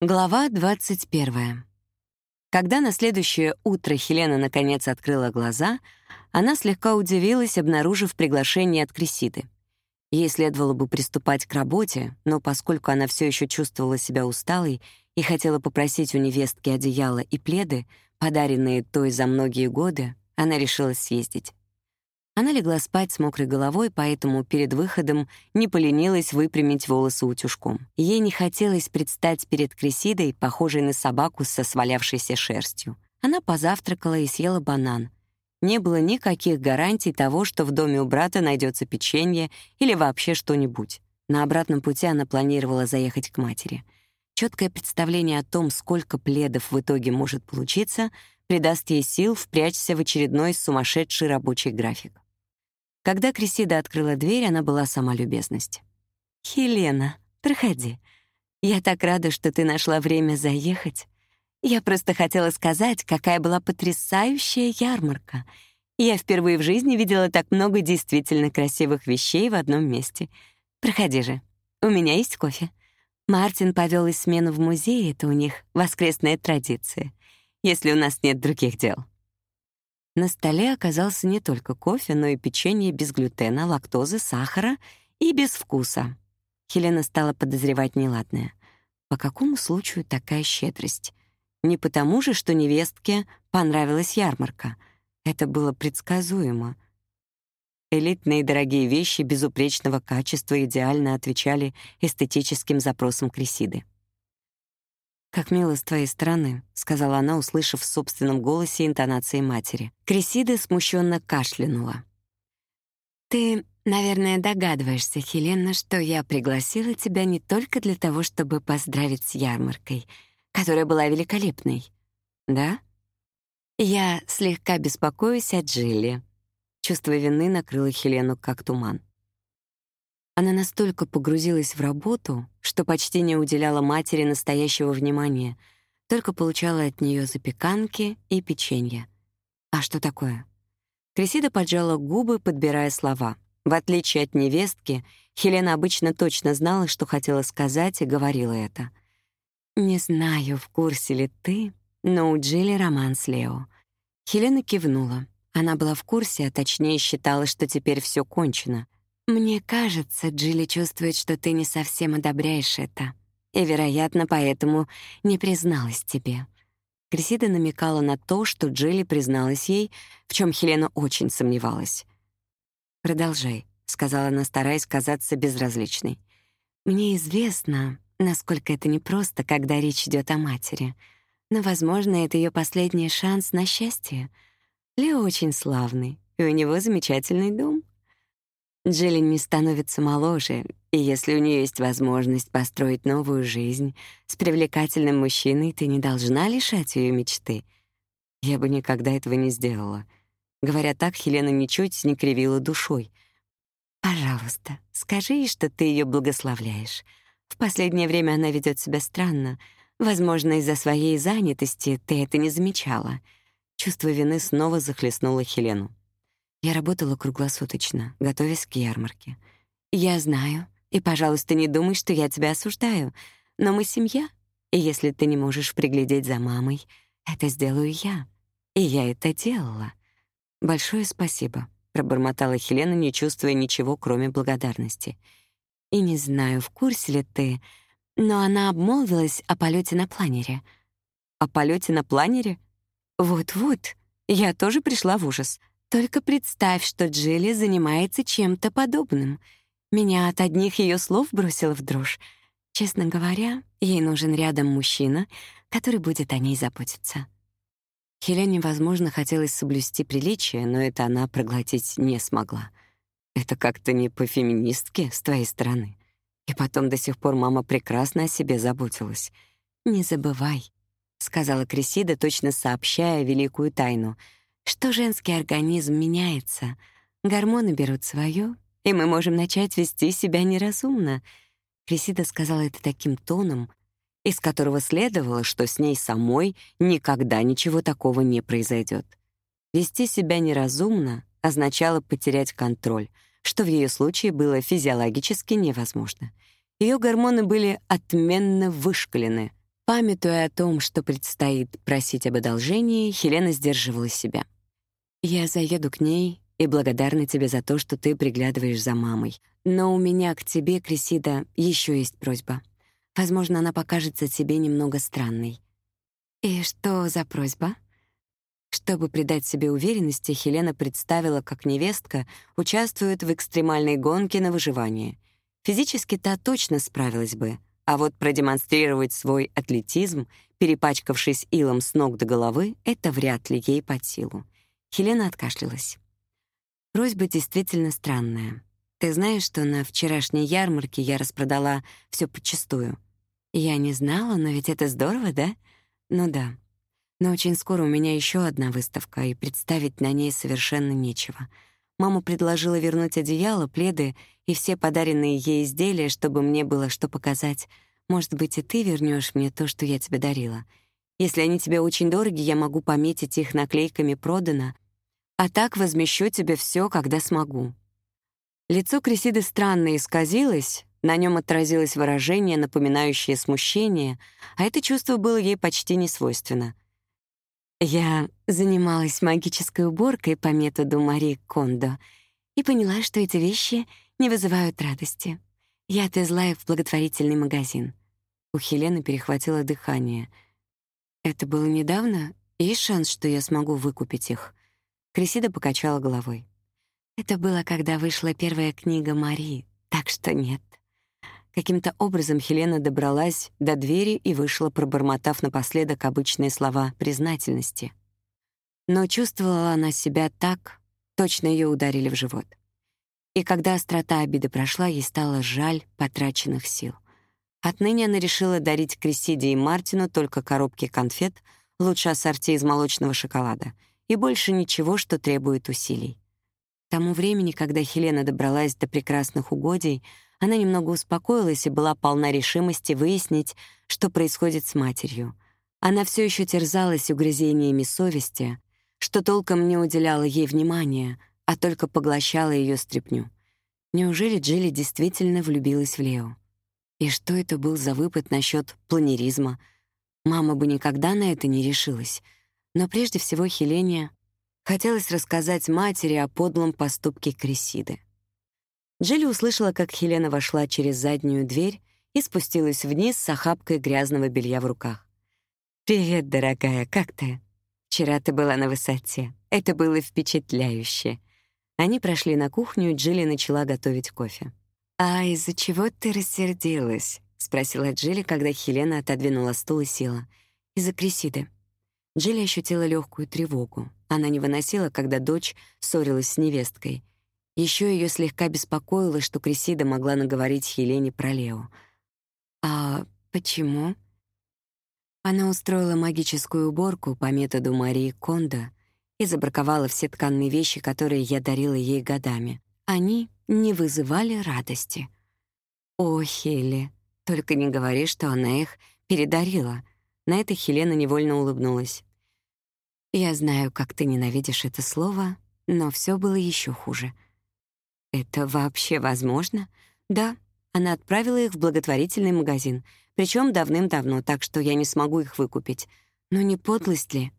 Глава 21. Когда на следующее утро Хелена наконец открыла глаза, она слегка удивилась, обнаружив приглашение от Крисиды. Ей следовало бы приступать к работе, но поскольку она все еще чувствовала себя усталой и хотела попросить у невестки одеяло и пледы, подаренные той за многие годы, она решила съездить. Она легла спать с мокрой головой, поэтому перед выходом не поленилась выпрямить волосы утюжком. Ей не хотелось предстать перед Крисидой, похожей на собаку со свалявшейся шерстью. Она позавтракала и съела банан. Не было никаких гарантий того, что в доме у брата найдется печенье или вообще что-нибудь. На обратном пути она планировала заехать к матери. Четкое представление о том, сколько пледов в итоге может получиться, придаст ей сил впрячься в очередной сумасшедший рабочий график. Когда Крисида открыла дверь, она была сама любезность. «Хелена, проходи. Я так рада, что ты нашла время заехать. Я просто хотела сказать, какая была потрясающая ярмарка. Я впервые в жизни видела так много действительно красивых вещей в одном месте. Проходи же. У меня есть кофе. Мартин повел из смену в музей, это у них воскресная традиция, если у нас нет других дел. На столе оказался не только кофе, но и печенье без глютена, лактозы, сахара и без вкуса. Хелена стала подозревать неладное. По какому случаю такая щедрость? Не потому же, что невестке понравилась ярмарка. Это было предсказуемо. Элитные дорогие вещи безупречного качества идеально отвечали эстетическим запросам Крисиды. «Как мило с твоей стороны», — сказала она, услышав в собственном голосе интонации матери. Крисида смущенно кашлянула. «Ты, наверное, догадываешься, Хелена, что я пригласила тебя не только для того, чтобы поздравить с ярмаркой, которая была великолепной. Да? Я слегка беспокоюсь о Джилли». Чувство вины накрыло Хелену как туман. Она настолько погрузилась в работу, что почти не уделяла матери настоящего внимания, только получала от нее запеканки и печенье. А что такое? Крисида поджала губы, подбирая слова. В отличие от невестки, Хелена обычно точно знала, что хотела сказать, и говорила это. «Не знаю, в курсе ли ты, но у Джилли роман с Лео». Хелена кивнула. Она была в курсе, а точнее считала, что теперь все кончено — «Мне кажется, Джилли чувствует, что ты не совсем одобряешь это, и, вероятно, поэтому не призналась тебе». Крисида намекала на то, что Джилли призналась ей, в чем Хелена очень сомневалась. «Продолжай», — сказала она, стараясь казаться безразличной. «Мне известно, насколько это непросто, когда речь идет о матери, но, возможно, это ее последний шанс на счастье. Лео очень славный, и у него замечательный дом». Джилли не становится моложе, и если у нее есть возможность построить новую жизнь с привлекательным мужчиной, ты не должна лишать ее мечты. Я бы никогда этого не сделала. Говоря так, Хелена ничуть не кривила душой. «Пожалуйста, скажи ей, что ты ее благословляешь. В последнее время она ведет себя странно. Возможно, из-за своей занятости ты это не замечала». Чувство вины снова захлестнуло Хелену. Я работала круглосуточно, готовясь к ярмарке. Я знаю, и, пожалуйста, не думай, что я тебя осуждаю, но мы семья, и если ты не можешь приглядеть за мамой, это сделаю я. И я это делала. Большое спасибо, пробормотала Хелена, не чувствуя ничего, кроме благодарности. И не знаю, в курсе ли ты, но она обмолвилась о полете на планере. О полете на планере? Вот-вот. Я тоже пришла в ужас. Только представь, что Джилли занимается чем-то подобным. Меня от одних ее слов бросило в дрожь. Честно говоря, ей нужен рядом мужчина, который будет о ней заботиться. Хелене, возможно, хотелось соблюсти приличие, но это она проглотить не смогла. Это как-то не по-феминистски с твоей стороны. И потом до сих пор мама прекрасно о себе заботилась. «Не забывай», — сказала Крисида, точно сообщая великую тайну — что женский организм меняется, гормоны берут свое, и мы можем начать вести себя неразумно. Крисида сказала это таким тоном, из которого следовало, что с ней самой никогда ничего такого не произойдет. Вести себя неразумно означало потерять контроль, что в ее случае было физиологически невозможно. Ее гормоны были отменно вышкалены, Памятуя о том, что предстоит просить об одолжении, Хелена сдерживала себя. «Я заеду к ней и благодарна тебе за то, что ты приглядываешь за мамой. Но у меня к тебе, Крисида, еще есть просьба. Возможно, она покажется тебе немного странной». «И что за просьба?» Чтобы придать себе уверенности, Хелена представила, как невестка участвует в экстремальной гонке на выживание. Физически та точно справилась бы, а вот продемонстрировать свой атлетизм, перепачкавшись илом с ног до головы, это вряд ли ей под силу. Хелена откашлялась. Просьба действительно странная. Ты знаешь, что на вчерашней ярмарке я распродала все подчистую? Я не знала, но ведь это здорово, да? Ну да. Но очень скоро у меня еще одна выставка, и представить на ней совершенно нечего. Мама предложила вернуть одеяло, пледы и все подаренные ей изделия, чтобы мне было что показать. Может быть, и ты вернешь мне то, что я тебе дарила. Если они тебе очень дороги, я могу пометить их наклейками «Продано», а так возмещу тебе все, когда смогу». Лицо Крисиды странно исказилось, на нем отразилось выражение, напоминающее смущение, а это чувство было ей почти не свойственно — я занималась магической уборкой по методу Мари Кондо и поняла, что эти вещи не вызывают радости. Я отвезла их в благотворительный магазин. У Хелены перехватило дыхание. «Это было недавно? Есть шанс, что я смогу выкупить их?» Крисида покачала головой. «Это было, когда вышла первая книга Мари, так что нет». Каким-то образом Хелена добралась до двери и вышла, пробормотав напоследок обычные слова признательности. Но чувствовала она себя так, точно ее ударили в живот. И когда острота обиды прошла, ей стало жаль потраченных сил. Отныне она решила дарить Крисиде и Мартину только коробки конфет, лучше ассорти из молочного шоколада, и больше ничего, что требует усилий. К тому времени, когда Хелена добралась до прекрасных угодий, она немного успокоилась и была полна решимости выяснить, что происходит с матерью. Она все еще терзалась угрызениями совести, что толком не уделяла ей внимания, а только поглощала ее стряпню. Неужели Джилли действительно влюбилась в Лео? И что это был за выпад насчет планеризма? Мама бы никогда на это не решилась. Но прежде всего Хелене хотелось рассказать матери о подлом поступке Крисиды. Джилли услышала, как Хелена вошла через заднюю дверь и спустилась вниз с охапкой грязного белья в руках. «Привет, дорогая, как ты?» «Вчера ты была на высоте. Это было впечатляюще». Они прошли на кухню, и Джилли начала готовить кофе. «А из-за чего ты рассердилась?» — спросила Джилли, когда Хелена отодвинула стул и села. «Из-за Крисиды». Джилли ощутила легкую тревогу. Она не выносила, когда дочь ссорилась с невесткой — еще ее слегка беспокоило, что Крисида могла наговорить Хелене про Лео. «А почему?» Она устроила магическую уборку по методу Марии Кондо и забраковала все тканные вещи, которые я дарила ей годами. Они не вызывали радости. «О, Хелли, только не говори, что она их передарила». На это Хелена невольно улыбнулась. «Я знаю, как ты ненавидишь это слово, но все было еще хуже». Это вообще возможно? Да, она отправила их в благотворительный магазин, причем давным-давно, так что я не смогу их выкупить. Но не подлость ли?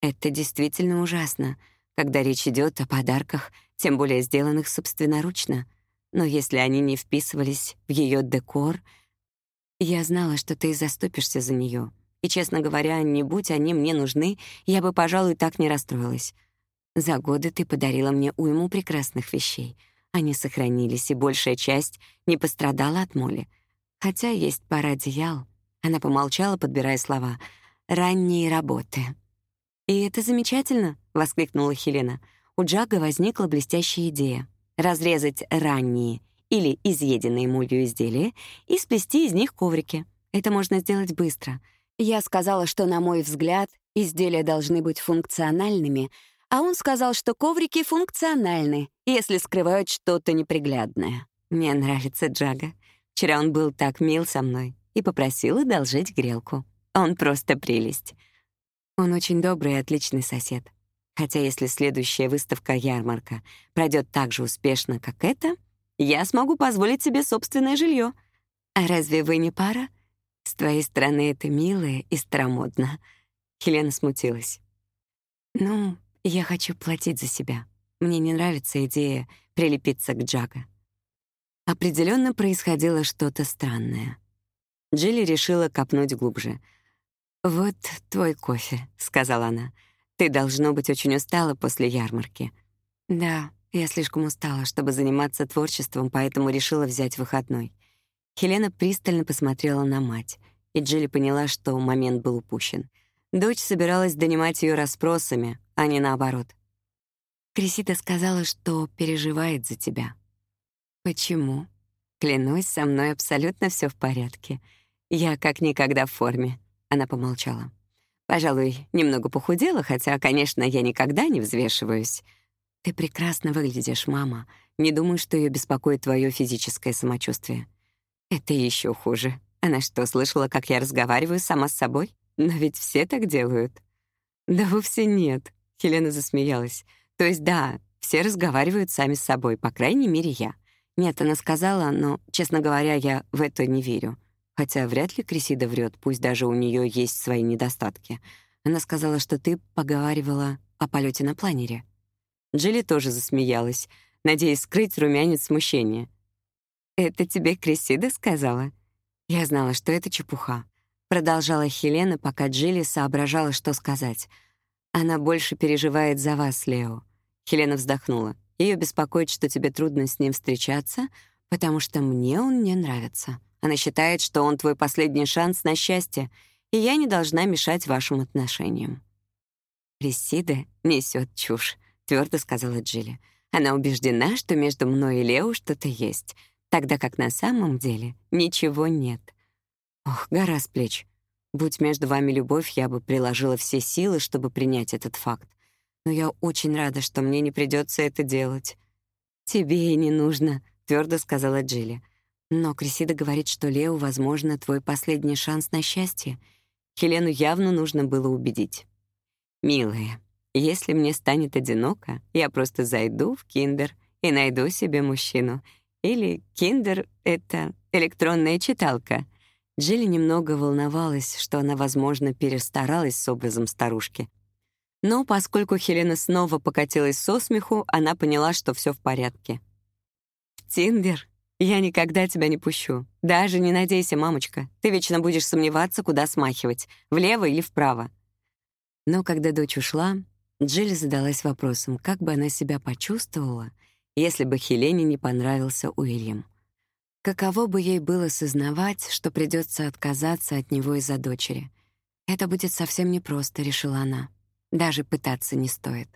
Это действительно ужасно, когда речь идет о подарках, тем более сделанных собственноручно. Но если они не вписывались в ее декор, я знала, что ты заступишься за нее. И, честно говоря, не будь они мне нужны, я бы, пожалуй, так не расстроилась. За годы ты подарила мне уйму прекрасных вещей — они сохранились, и большая часть не пострадала от моли. Хотя есть пара одеял. Она помолчала, подбирая слова. «Ранние работы». «И это замечательно!» — воскликнула Хелена. У Джага возникла блестящая идея. Разрезать ранние или изъеденные молью изделия и сплести из них коврики. Это можно сделать быстро. Я сказала, что, на мой взгляд, изделия должны быть функциональными — а он сказал, что коврики функциональны, если скрывают что-то неприглядное. Мне нравится Джага. Вчера он был так мил со мной и попросил одолжить грелку. Он просто прелесть. Он очень добрый и отличный сосед. Хотя если следующая выставка-ярмарка пройдет так же успешно, как эта, я смогу позволить себе собственное жилье. А разве вы не пара? С твоей стороны это мило и старомодно. Хелена смутилась. Ну, я хочу платить за себя. Мне не нравится идея прилепиться к Джага. Определенно происходило что-то странное. Джилли решила копнуть глубже. «Вот твой кофе», — сказала она. «Ты, должно быть, очень устала после ярмарки». «Да, я слишком устала, чтобы заниматься творчеством, поэтому решила взять выходной». Хелена пристально посмотрела на мать, и Джилли поняла, что момент был упущен. Дочь собиралась донимать ее расспросами, а не наоборот. «Крисита сказала, что переживает за тебя». «Почему?» «Клянусь, со мной абсолютно все в порядке. Я как никогда в форме. Она помолчала. Пожалуй, немного похудела, хотя, конечно, я никогда не взвешиваюсь. Ты прекрасно выглядишь, мама. Не думаю, что ее беспокоит твое физическое самочувствие. Это еще хуже. Она что, слышала, как я разговариваю сама с собой? Но ведь все так делают. Да вовсе нет. Хелена засмеялась. То есть да, все разговаривают сами с собой, по крайней мере, я. Нет, она сказала, но, честно говоря, я в это не верю. Хотя вряд ли Крисида врет, пусть даже у нее есть свои недостатки. Она сказала, что ты поговаривала о полете на планере. Джилли тоже засмеялась, надеясь скрыть румянец смущения. «Это тебе Крисида сказала?» Я знала, что это чепуха. Продолжала Хелена, пока Джилли соображала, что сказать. «Она больше переживает за вас, Лео». Хелена вздохнула. Ее беспокоит, что тебе трудно с ним встречаться, потому что мне он не нравится. Она считает, что он твой последний шанс на счастье, и я не должна мешать вашим отношениям». «Ресида несет чушь», — твердо сказала Джилли. «Она убеждена, что между мной и Лео что-то есть, тогда как на самом деле ничего нет». «Ох, гора с плеч. Будь между вами любовь, я бы приложила все силы, чтобы принять этот факт. Но я очень рада, что мне не придется это делать». «Тебе и не нужно», — твердо сказала Джилли. Но Крисида говорит, что Лео, возможно, твой последний шанс на счастье. Хелену явно нужно было убедить. «Милая, если мне станет одиноко, я просто зайду в Киндер и найду себе мужчину. Или Киндер — это электронная читалка». Джилли немного волновалась, что она, возможно, перестаралась с образом старушки. Но поскольку Хелена снова покатилась со смеху, она поняла, что все в порядке. «Тиндер?» «Я никогда тебя не пущу. Даже не надейся, мамочка. Ты вечно будешь сомневаться, куда смахивать, влево или вправо». Но когда дочь ушла, Джилли задалась вопросом, как бы она себя почувствовала, если бы Хелене не понравился Уильям. Каково бы ей было сознавать, что придется отказаться от него из-за дочери. Это будет совсем непросто, решила она. Даже пытаться не стоит.